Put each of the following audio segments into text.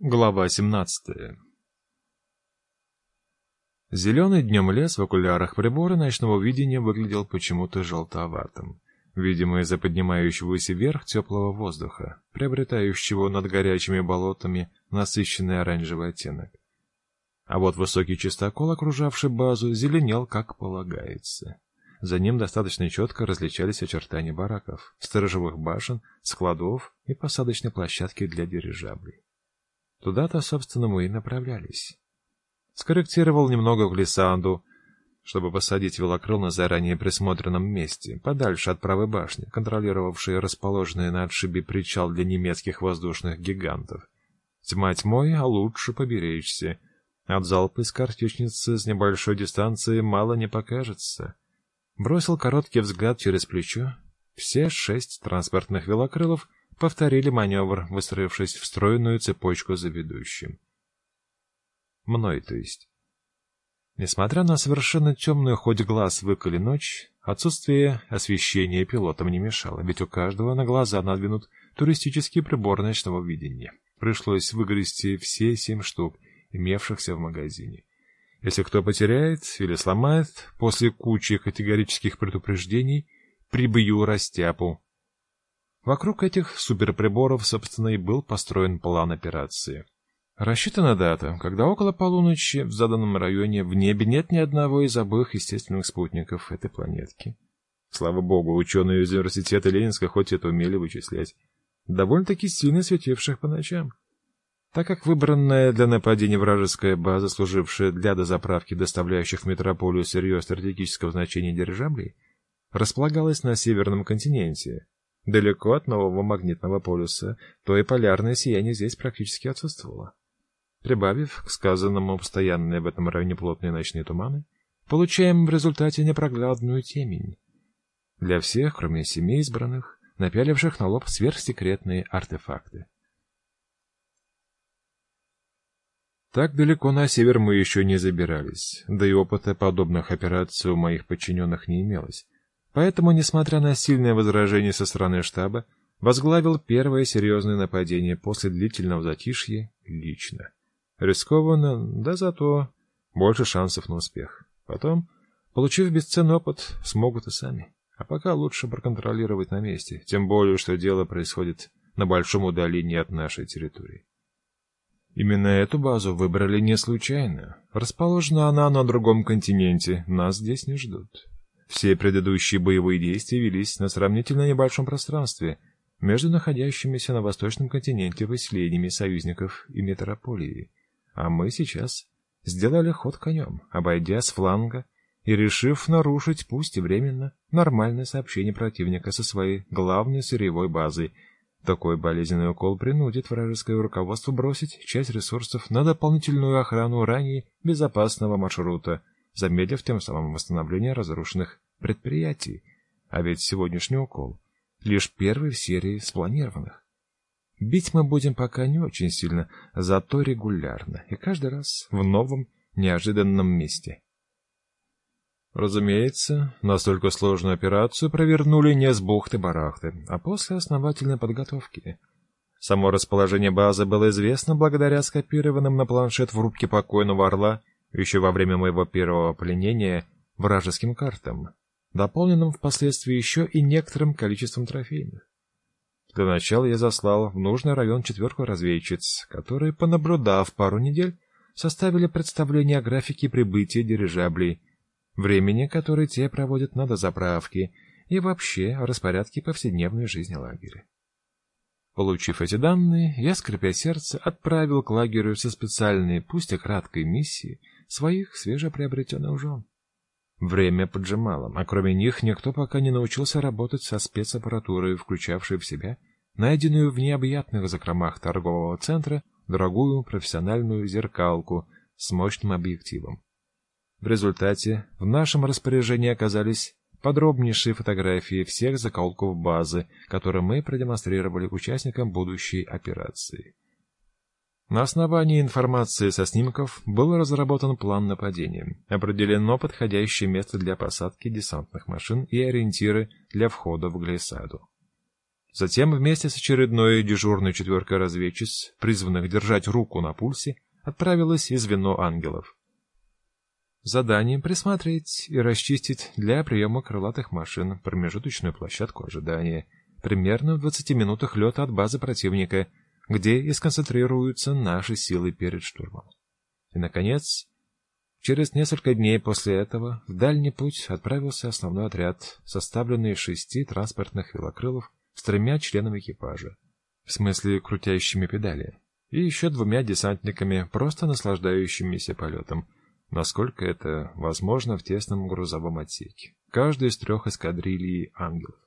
Глава 17 Зеленый днем лес в окулярах прибора ночного видения выглядел почему-то желтоватым. Видимо, из-за поднимающегося вверх теплого воздуха, приобретающего над горячими болотами насыщенный оранжевый оттенок. А вот высокий чистокол, окружавший базу, зеленел, как полагается. За ним достаточно четко различались очертания бараков, сторожевых башен, складов и посадочной площадки для дирижаблей. Туда-то, собственно, мы и направлялись. Скорректировал немного глиссанду, чтобы посадить велокрыл на заранее присмотренном месте, подальше от правой башни, контролировавшей расположенный на отшибе причал для немецких воздушных гигантов. Тьма тьмой, а лучше поберечься. От залпа из картечницы с небольшой дистанции мало не покажется. Бросил короткий взгляд через плечо. Все шесть транспортных велокрылов повторили маневр, выстроившись в стройную цепочку за ведущим. Мной, то есть. Несмотря на совершенно темную хоть глаз выколи ночь, отсутствие освещения пилотам не мешало, ведь у каждого на глаза надвинут туристический прибор ночного видения. Пришлось выгрести все семь штук, имевшихся в магазине. Если кто потеряет или сломает, после кучи категорических предупреждений прибью растяпу, Вокруг этих суперприборов, собственно, и был построен план операции. Рассчитана дата, когда около полуночи в заданном районе в небе нет ни одного из обоих естественных спутников этой планетки. Слава богу, ученые из университета Ленинска хоть это умели вычислять, довольно-таки сильно светивших по ночам. Так как выбранная для нападения вражеская база, служившая для дозаправки доставляющих в метрополию сырье стратегического значения дирижаблей, располагалась на северном континенте, далеко от нового магнитного полюса, то и полярное сияние здесь практически отсутствовало. Прибавив к сказанному постоянные в этом районе плотные ночные туманы, получаем в результате непроглядную темень. Для всех, кроме семи избранных, напяливших на лоб сверхсекретные артефакты. Так далеко на север мы еще не забирались, да и опыта подобных операций у моих подчиненных не имелось. Поэтому, несмотря на сильное возражение со стороны штаба, возглавил первое серьезное нападение после длительного затишья лично. Рискованно, да зато больше шансов на успех. Потом, получив бесценный опыт, смогут и сами. А пока лучше проконтролировать на месте, тем более, что дело происходит на большом удалении от нашей территории. Именно эту базу выбрали не случайно. Расположена она на другом континенте, нас здесь не ждут. Все предыдущие боевые действия велись на сравнительно небольшом пространстве между находящимися на восточном континенте поселениями союзников и метрополии. А мы сейчас сделали ход конем, обойдя с фланга и решив нарушить, пусть и временно, нормальное сообщение противника со своей главной сырьевой базой. Такой болезненный укол принудит вражеское руководство бросить часть ресурсов на дополнительную охрану ранее безопасного маршрута — замедлив тем самым восстановление разрушенных предприятий. А ведь сегодняшний укол — лишь первый в серии спланированных. Бить мы будем пока не очень сильно, зато регулярно, и каждый раз в новом, неожиданном месте. Разумеется, настолько сложную операцию провернули не с бухты-барахты, а после основательной подготовки. Само расположение базы было известно благодаря скопированным на планшет в рубке покойного орла еще во время моего первого пленения вражеским картам, дополненным впоследствии еще и некоторым количеством трофейных. Для начала я заслал в нужный район четверку разведчиц, которые, понаблюдав пару недель, составили представление о графике прибытия дирижаблей, времени, которое те проводят на дозаправке, и вообще о распорядке повседневной жизни лагеря. Получив эти данные, я, скрипя сердце, отправил к лагерю со специальной, пусть и краткой миссией, своих свежеприобретенных жен. Время поджимало, а кроме них никто пока не научился работать со спецаппаратурой, включавшей в себя найденную в необъятных закромах торгового центра дорогую профессиональную зеркалку с мощным объективом. В результате в нашем распоряжении оказались подробнейшие фотографии всех закоулков базы, которые мы продемонстрировали участникам будущей операции. На основании информации со снимков был разработан план нападения, определено подходящее место для посадки десантных машин и ориентиры для входа в глиссаду. Затем вместе с очередной дежурной четверкой разведчиц, призванных держать руку на пульсе, отправилась из звено ангелов. Заданием присмотреть и расчистить для приема крылатых машин промежуточную площадку ожидания, примерно в 20 минутах лета от базы противника, где и сконцентрируются наши силы перед штурмом. И, наконец, через несколько дней после этого в дальний путь отправился основной отряд, составленный из шести транспортных велокрылов с тремя членами экипажа, в смысле крутящими педали, и еще двумя десантниками, просто наслаждающимися полетом, насколько это возможно в тесном грузовом отсеке, каждый из трех эскадрилий ангелов.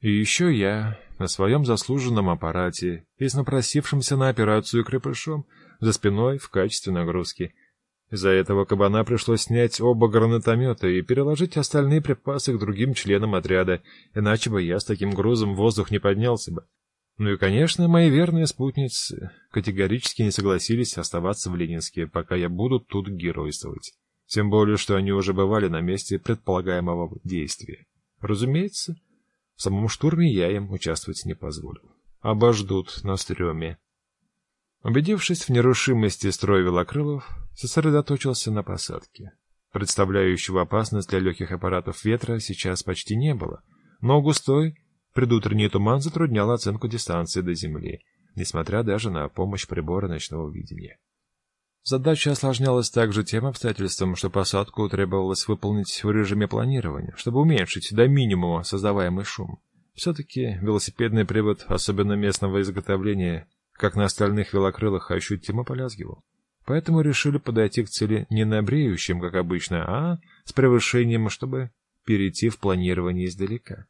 И еще я, на своем заслуженном аппарате и с напросившимся на операцию крепышом, за спиной в качестве нагрузки. Из-за этого кабана пришлось снять оба гранатомета и переложить остальные припасы к другим членам отряда, иначе бы я с таким грузом в воздух не поднялся бы. Ну и, конечно, мои верные спутницы категорически не согласились оставаться в Ленинске, пока я буду тут геройствовать. Тем более, что они уже бывали на месте предполагаемого действия. Разумеется, в самом штурме я им участвовать не позволил. Обождут на стреме. Убедившись в нерушимости строя велокрылов, сосредоточился на посадке. Представляющего опасность для легких аппаратов ветра сейчас почти не было, но густой предутренний туман затруднял оценку дистанции до Земли, несмотря даже на помощь прибора ночного видения. Задача осложнялась также тем обстоятельством, что посадку требовалось выполнить в режиме планирования, чтобы уменьшить до минимума создаваемый шум. Все-таки велосипедный привод, особенно местного изготовления, как на остальных велокрылах, ощутимо полязгивал. Поэтому решили подойти к цели не на бреющем, как обычно, а с превышением, чтобы перейти в планирование издалека.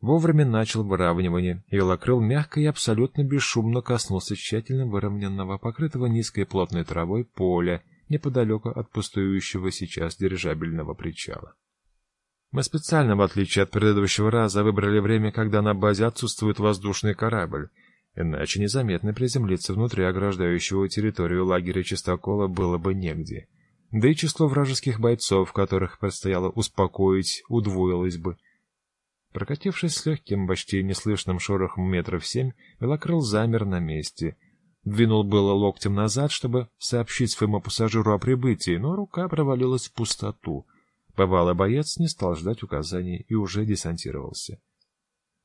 Вовремя начал выравнивание, и велокрыл мягко и абсолютно бесшумно коснулся тщательно выровненного, покрытого низкой плотной травой поля, неподалеку от пустующего сейчас дирижабельного причала. Мы специально, в отличие от предыдущего раза, выбрали время, когда на базе отсутствует воздушный корабль, иначе незаметно приземлиться внутри ограждающего территорию лагеря чистокола было бы негде. Да и число вражеских бойцов, которых предстояло успокоить, удвоилось бы — Прокатившись с легким, почти неслышным шорохом метров семь, велокрыл замер на месте. Двинул было локтем назад, чтобы сообщить своему пассажиру о прибытии, но рука провалилась в пустоту. Бывалый боец не стал ждать указаний и уже десантировался.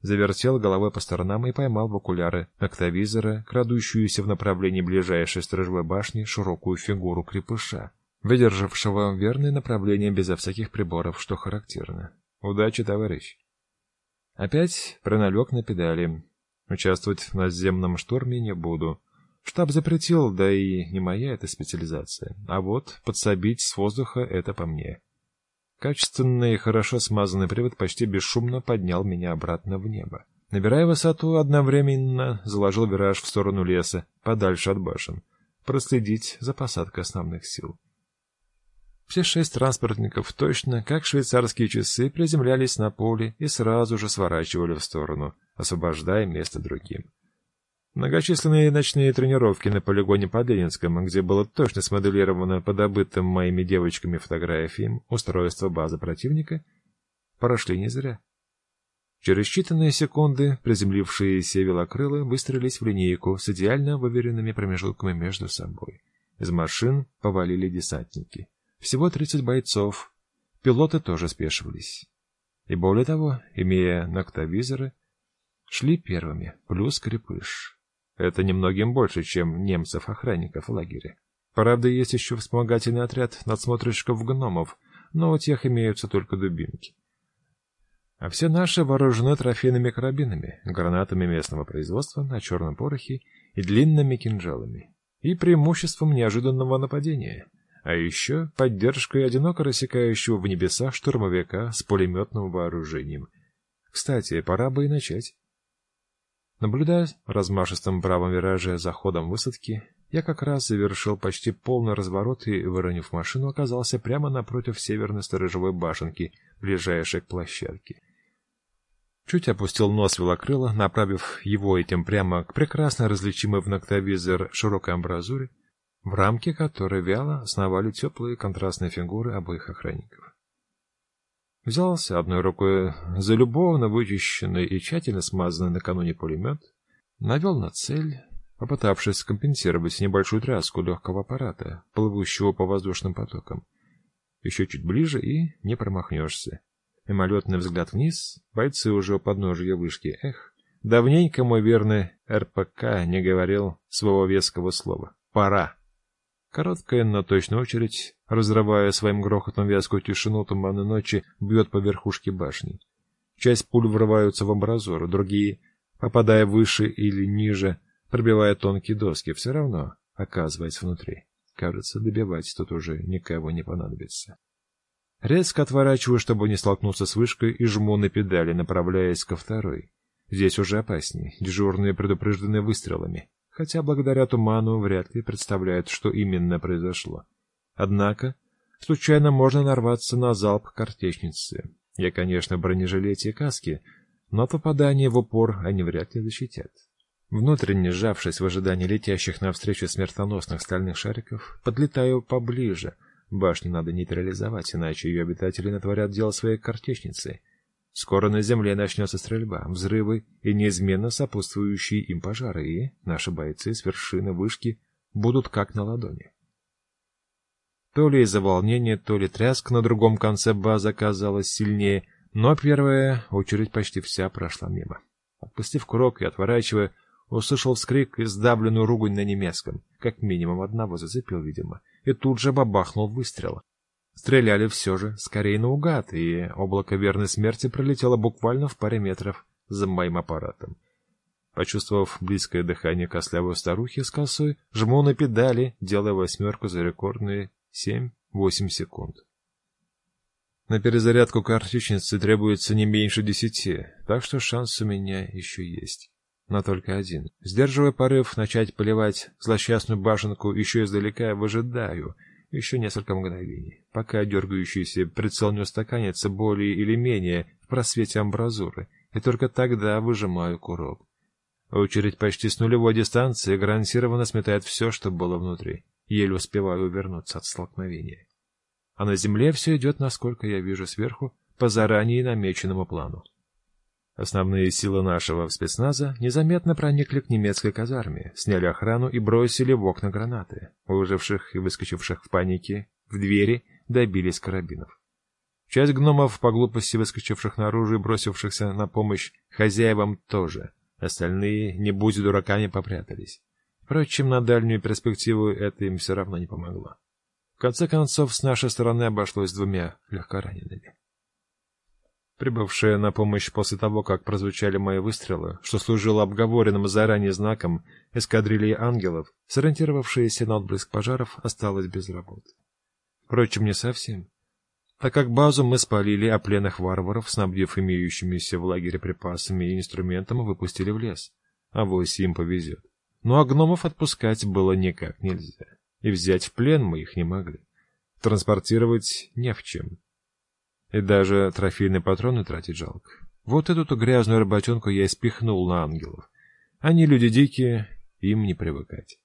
Завертел головой по сторонам и поймал в окуляры ноктовизора, крадущуюся в направлении ближайшей сторожевой башни широкую фигуру крепыша, выдержавшего верное направление безо всяких приборов, что характерно. «Удачи, товарищ!» Опять проналег на педали. Участвовать в наземном шторме не буду. Штаб запретил, да и не моя эта специализация. А вот подсобить с воздуха — это по мне. Качественный и хорошо смазанный привод почти бесшумно поднял меня обратно в небо. Набирая высоту, одновременно заложил вираж в сторону леса, подальше от башен. Проследить за посадкой основных сил. Все шесть транспортников, точно как швейцарские часы, приземлялись на поле и сразу же сворачивали в сторону, освобождая место другим. Многочисленные ночные тренировки на полигоне под Ленинском, где было точно смоделировано по добытым моими девочками фотографиям устройство базы противника, прошли не зря. Через считанные секунды приземлившиеся велокрылы выстроились в линейку с идеально выверенными промежутками между собой. Из машин повалили десантники. Всего 30 бойцов. Пилоты тоже спешивались. И более того, имея ноктовизоры, шли первыми, плюс крепыш. Это немногим больше, чем немцев-охранников в лагере. Правда, есть еще вспомогательный отряд надсмотрщиков-гномов, но у тех имеются только дубинки. А все наши вооружены трофейными карабинами, гранатами местного производства на черном порохе и длинными кинжалами. И преимуществом неожиданного нападения — а еще поддержкой одиноко рассекающего в небесах штурмовика с пулеметным вооружением. Кстати, пора бы и начать. Наблюдая размашистым правом вираже за ходом высадки, я как раз завершил почти полный разворот и, выронив машину, оказался прямо напротив северной сторожевой башенки, ближайшей к площадке. Чуть опустил нос велокрыла, направив его этим прямо к прекрасно различимой в ноктовизор широкой амбразуре, в рамке которой вяло сновали теплые контрастные фигуры обоих охранников. Взялся одной рукой за любовно вычищенный и тщательно смазанный накануне пулемет, навел на цель, попытавшись компенсировать небольшую тряску легкого аппарата, плывущего по воздушным потокам. Еще чуть ближе и не промахнешься. Мимолетный взгляд вниз, бойцы уже у подножия вышки. Эх, давненько мой верный РПК не говорил своего веского слова. Пора. Короткая, но точная очередь, разрывая своим грохотом вязкую тишину туманной ночи, бьет по верхушке башни. Часть пуль врываются в амбразуру, другие, попадая выше или ниже, пробивая тонкие доски, все равно оказываясь внутри. Кажется, добивать тут уже никого не понадобится. Резко отворачиваю, чтобы не столкнуться с вышкой, и жму на педали, направляясь ко второй. Здесь уже опаснее, дежурные предупреждены выстрелами хотя благодаря туману вряд ли представляют, что именно произошло. Однако, случайно можно нарваться на залп картечницы. Я, конечно, в бронежилете и каске, но от попадания в упор они вряд ли защитят. Внутренне сжавшись в ожидании летящих навстречу смертоносных стальных шариков, подлетаю поближе. Башню надо нейтрализовать, иначе ее обитатели натворят дело своей картечницей. Скоро на земле начнется стрельба, взрывы и неизменно сопутствующие им пожары, и наши бойцы с вершины вышки будут как на ладони. То ли из-за волнения, то ли тряск на другом конце базы оказалась сильнее, но первая очередь почти вся прошла мимо. Отпустив курок и отворачивая, услышал вскрик и сдавленную ругань на немецком. Как минимум одного зацепил, видимо, и тут же бабахнул выстрел. Стреляли все же, скорее наугад, и облако верной смерти пролетело буквально в паре метров за моим аппаратом. Почувствовав близкое дыхание костлявой старухи с косой, жму на педали, делая восьмерку за рекордные семь-восемь секунд. На перезарядку картечницы требуется не меньше десяти, так что шанс у меня еще есть. Но только один. Сдерживая порыв начать поливать злосчастную башенку еще издалека, выжидаю — еще несколько мгновений, пока дергающийся прицел не устаканится более или менее в просвете амбразуры, и только тогда выжимаю курок. Очередь почти с нулевой дистанции гарантированно сметает все, что было внутри. Еле успеваю увернуться от столкновения. А на земле все идет, насколько я вижу сверху, по заранее намеченному плану. Основные силы нашего спецназа незаметно проникли к немецкой казарме, сняли охрану и бросили в окна гранаты. Выживших и выскочивших в панике в двери добились карабинов. Часть гномов, по глупости выскочивших наружу и бросившихся на помощь хозяевам, тоже. Остальные, не будь дураками, попрятались. Впрочем, на дальнюю перспективу это им все равно не помогло. В конце концов, с нашей стороны обошлось двумя легкоранеными. Прибывшая на помощь после того, как прозвучали мои выстрелы, что служило обговоренным заранее знаком эскадрильи ангелов, сориентировавшаяся на отблеск пожаров, осталась без работы. Впрочем, не совсем. Так как базу мы спалили, а пленных варваров, снабдив имеющимися в лагере припасами и инструментами, выпустили в лес. А вось им повезет. Ну а гномов отпускать было никак нельзя. И взять в плен мы их не могли. Транспортировать не в чем. И даже трофейные патроны тратить жалко. Вот эту-то грязную работенку я и спихнул на ангелов. Они люди дикие, им не привыкать.